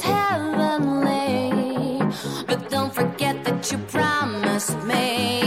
heavenly. But don't forget that you promised me.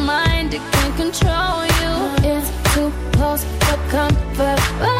mind, it can't control you. It's too close for comfort.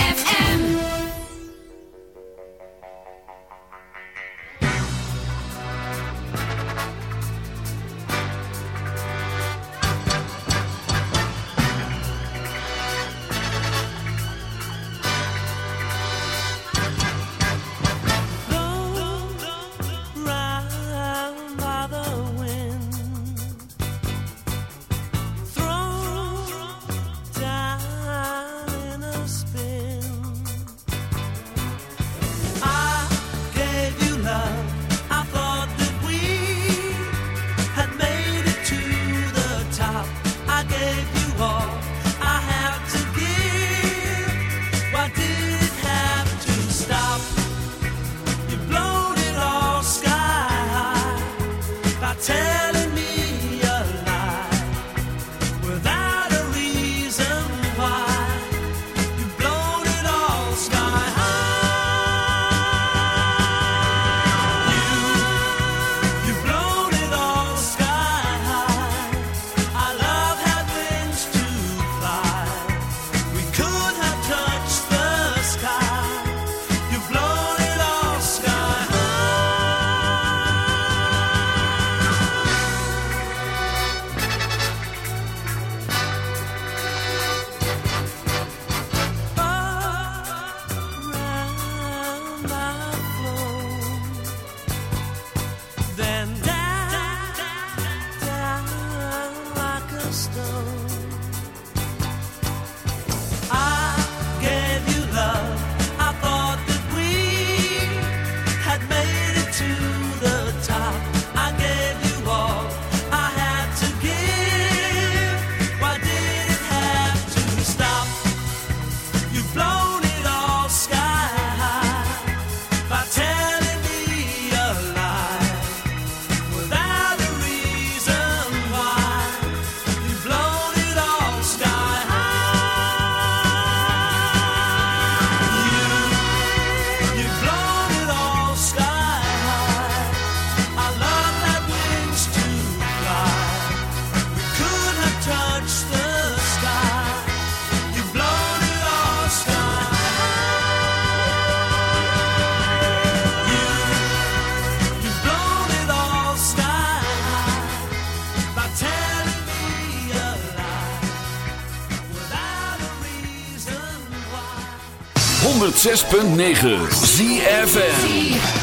106.9 ZFM.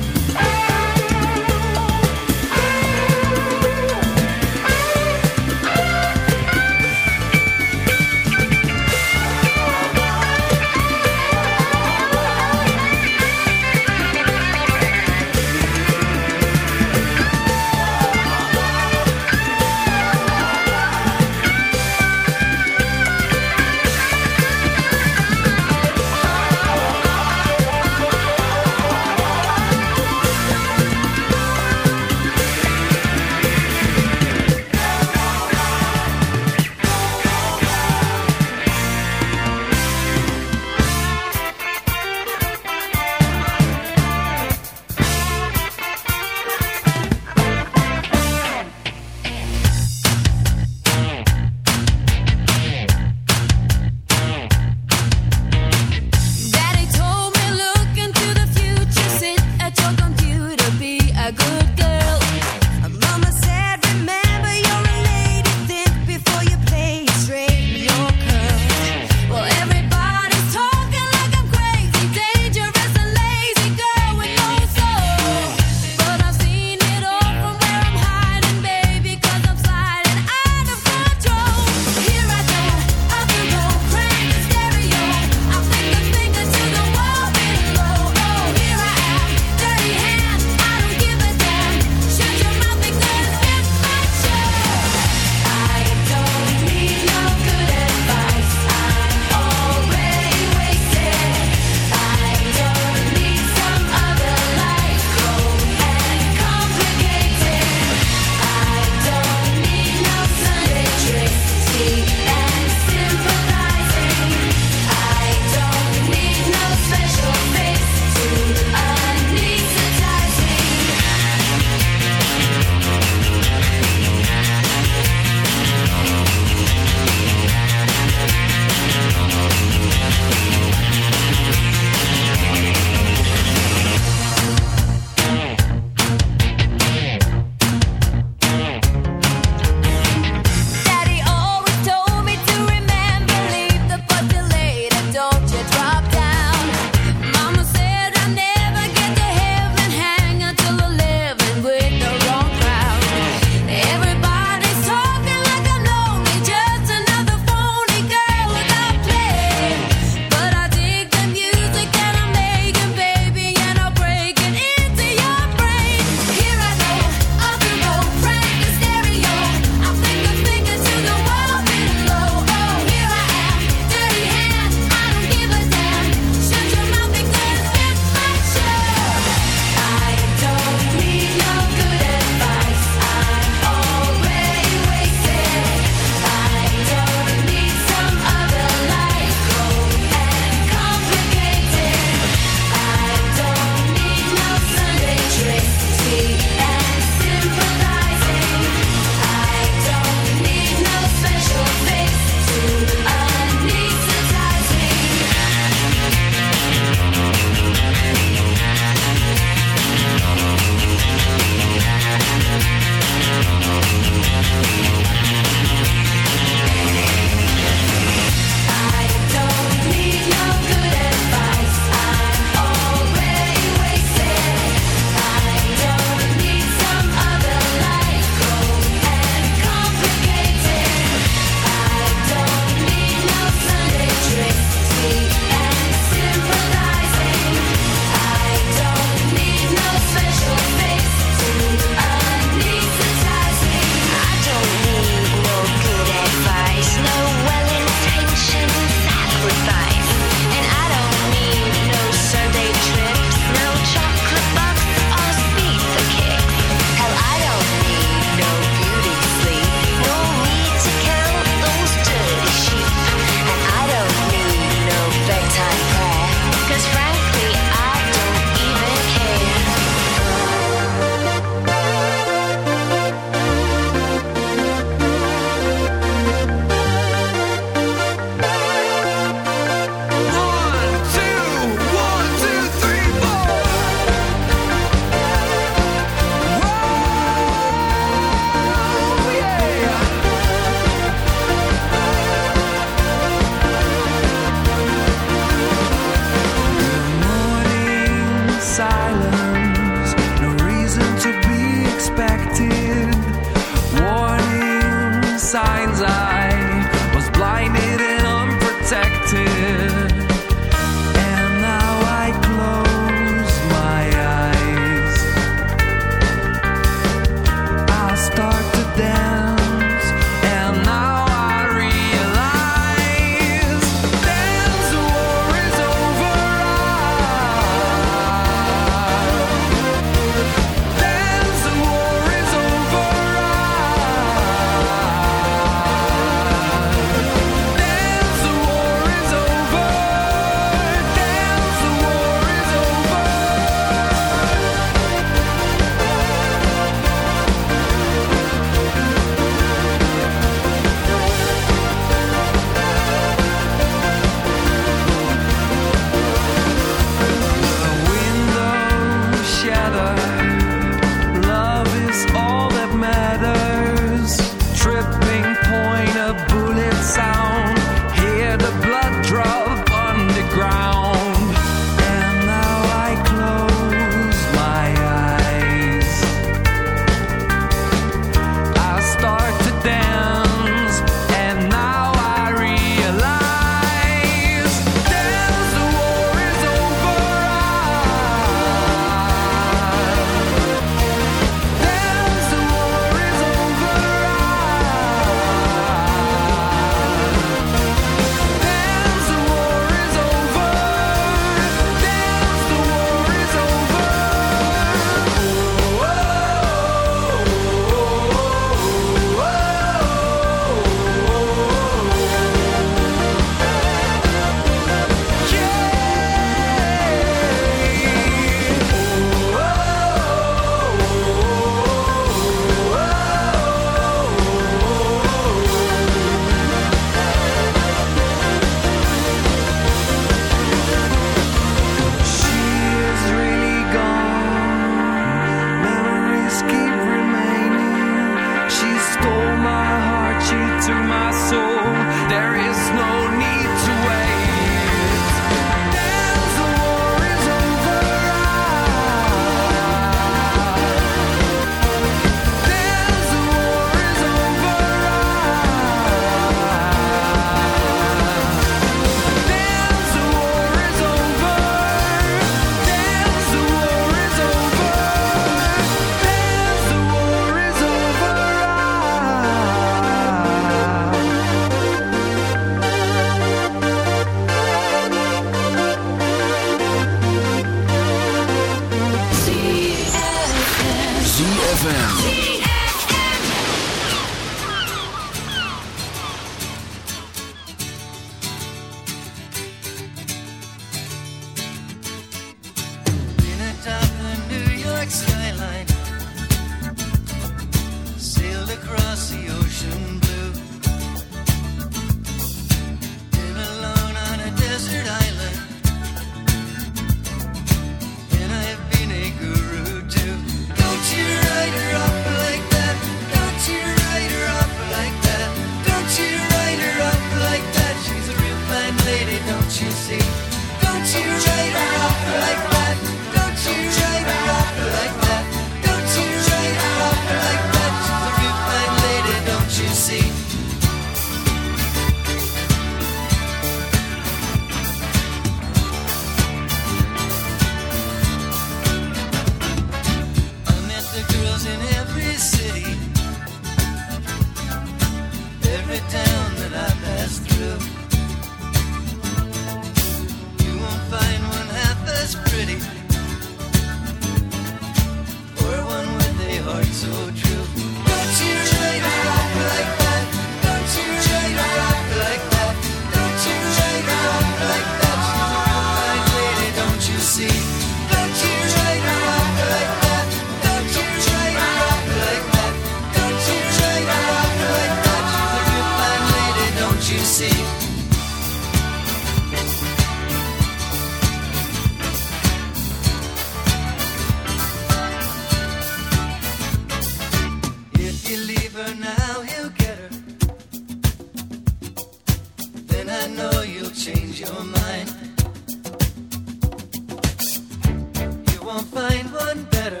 won't find one better.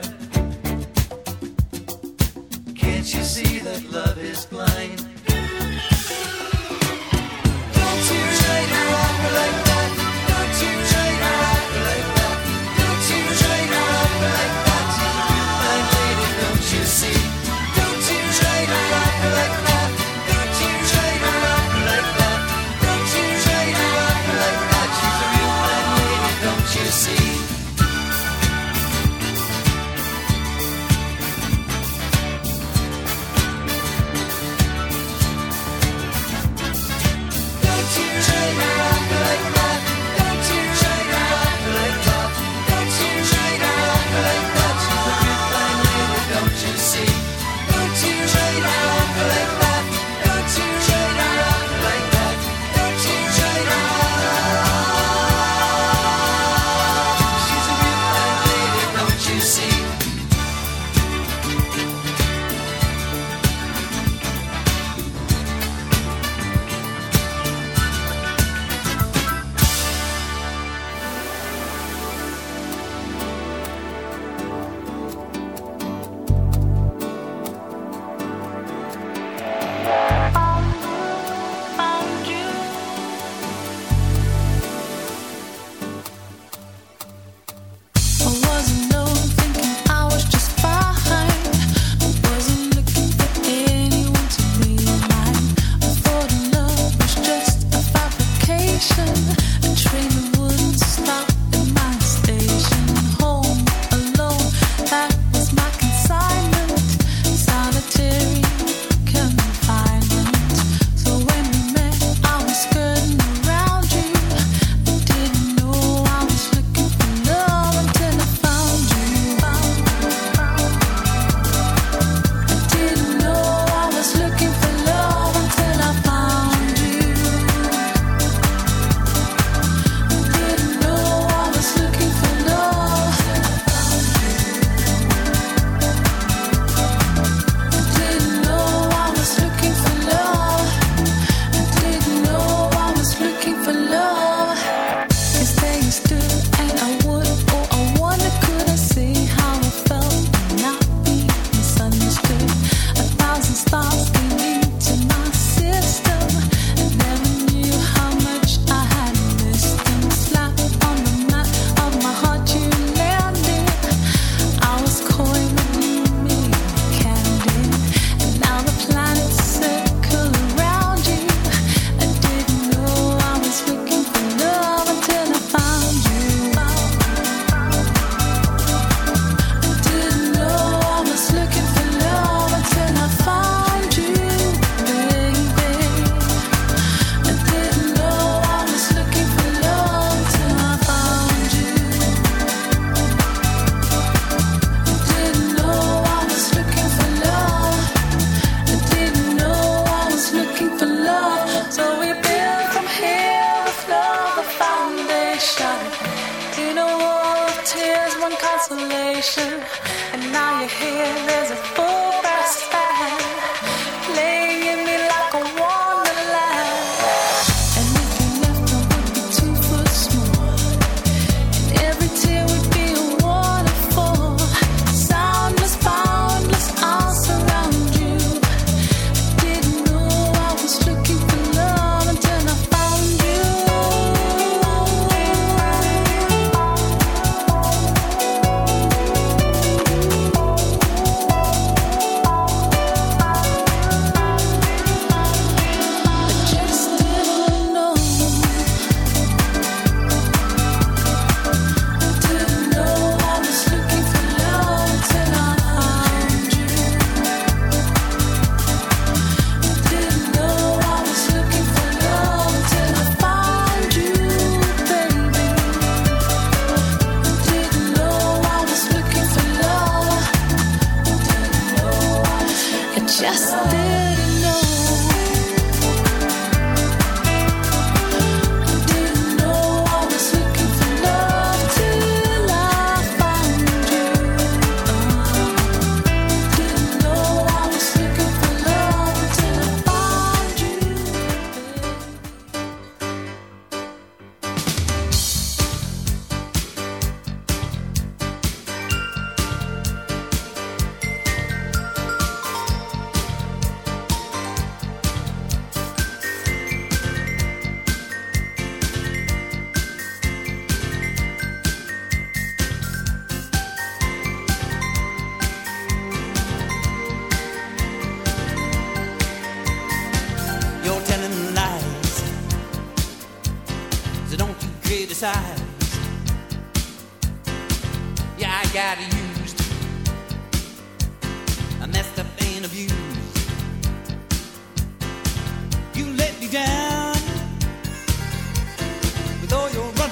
Can't you see that love is blind?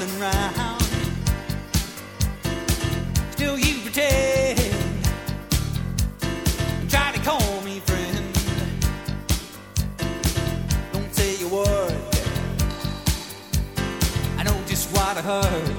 running round. Still you pretend, try to call me friend. Don't say a word. I know just what I heard.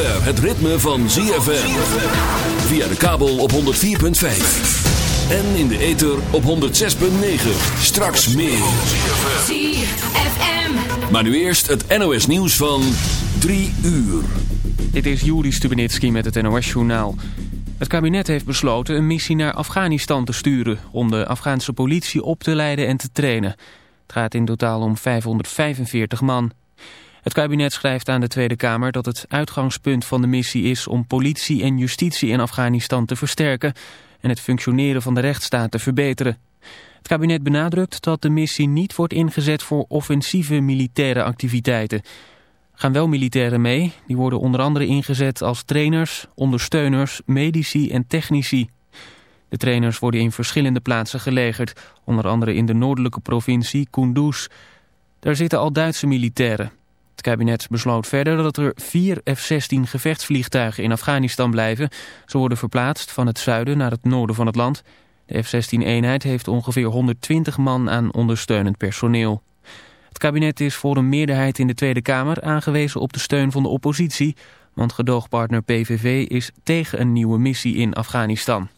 Zover het ritme van ZFM. Via de kabel op 104.5. En in de ether op 106.9. Straks meer. ZFM. Maar nu eerst het NOS nieuws van 3 uur. Dit is Juri Stubenitski met het NOS-journaal. Het kabinet heeft besloten een missie naar Afghanistan te sturen... om de Afghaanse politie op te leiden en te trainen. Het gaat in totaal om 545 man. Het kabinet schrijft aan de Tweede Kamer dat het uitgangspunt van de missie is... om politie en justitie in Afghanistan te versterken... en het functioneren van de rechtsstaat te verbeteren. Het kabinet benadrukt dat de missie niet wordt ingezet voor offensieve militaire activiteiten... Gaan wel militairen mee. Die worden onder andere ingezet als trainers, ondersteuners, medici en technici. De trainers worden in verschillende plaatsen gelegerd. Onder andere in de noordelijke provincie Kunduz. Daar zitten al Duitse militairen. Het kabinet besloot verder dat er vier F-16 gevechtsvliegtuigen in Afghanistan blijven. Ze worden verplaatst van het zuiden naar het noorden van het land. De F-16-eenheid heeft ongeveer 120 man aan ondersteunend personeel. Het kabinet is voor een meerderheid in de Tweede Kamer aangewezen op de steun van de oppositie, want gedoogpartner PVV is tegen een nieuwe missie in Afghanistan.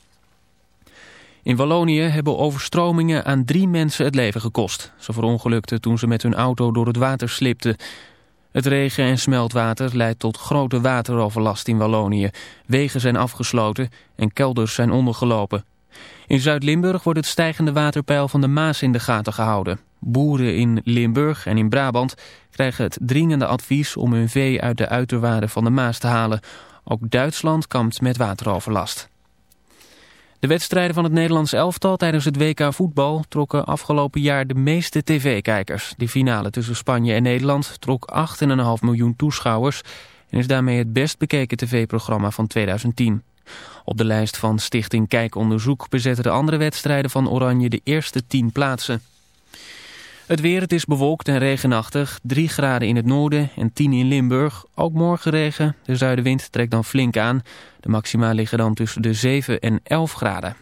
In Wallonië hebben overstromingen aan drie mensen het leven gekost. Ze verongelukten toen ze met hun auto door het water slipten. Het regen- en smeltwater leidt tot grote wateroverlast in Wallonië. Wegen zijn afgesloten en kelders zijn ondergelopen. In Zuid-Limburg wordt het stijgende waterpeil van de Maas in de gaten gehouden. Boeren in Limburg en in Brabant krijgen het dringende advies om hun vee uit de uiterwaarden van de Maas te halen. Ook Duitsland kampt met wateroverlast. De wedstrijden van het Nederlands elftal tijdens het WK voetbal trokken afgelopen jaar de meeste tv-kijkers. De finale tussen Spanje en Nederland trok 8,5 miljoen toeschouwers en is daarmee het best bekeken tv-programma van 2010. Op de lijst van Stichting Kijkonderzoek bezetten de andere wedstrijden van Oranje de eerste 10 plaatsen. Het weer, het is bewolkt en regenachtig. 3 graden in het noorden en 10 in Limburg. Ook morgen regen. De zuidenwind trekt dan flink aan. De maxima liggen dan tussen de 7 en 11 graden.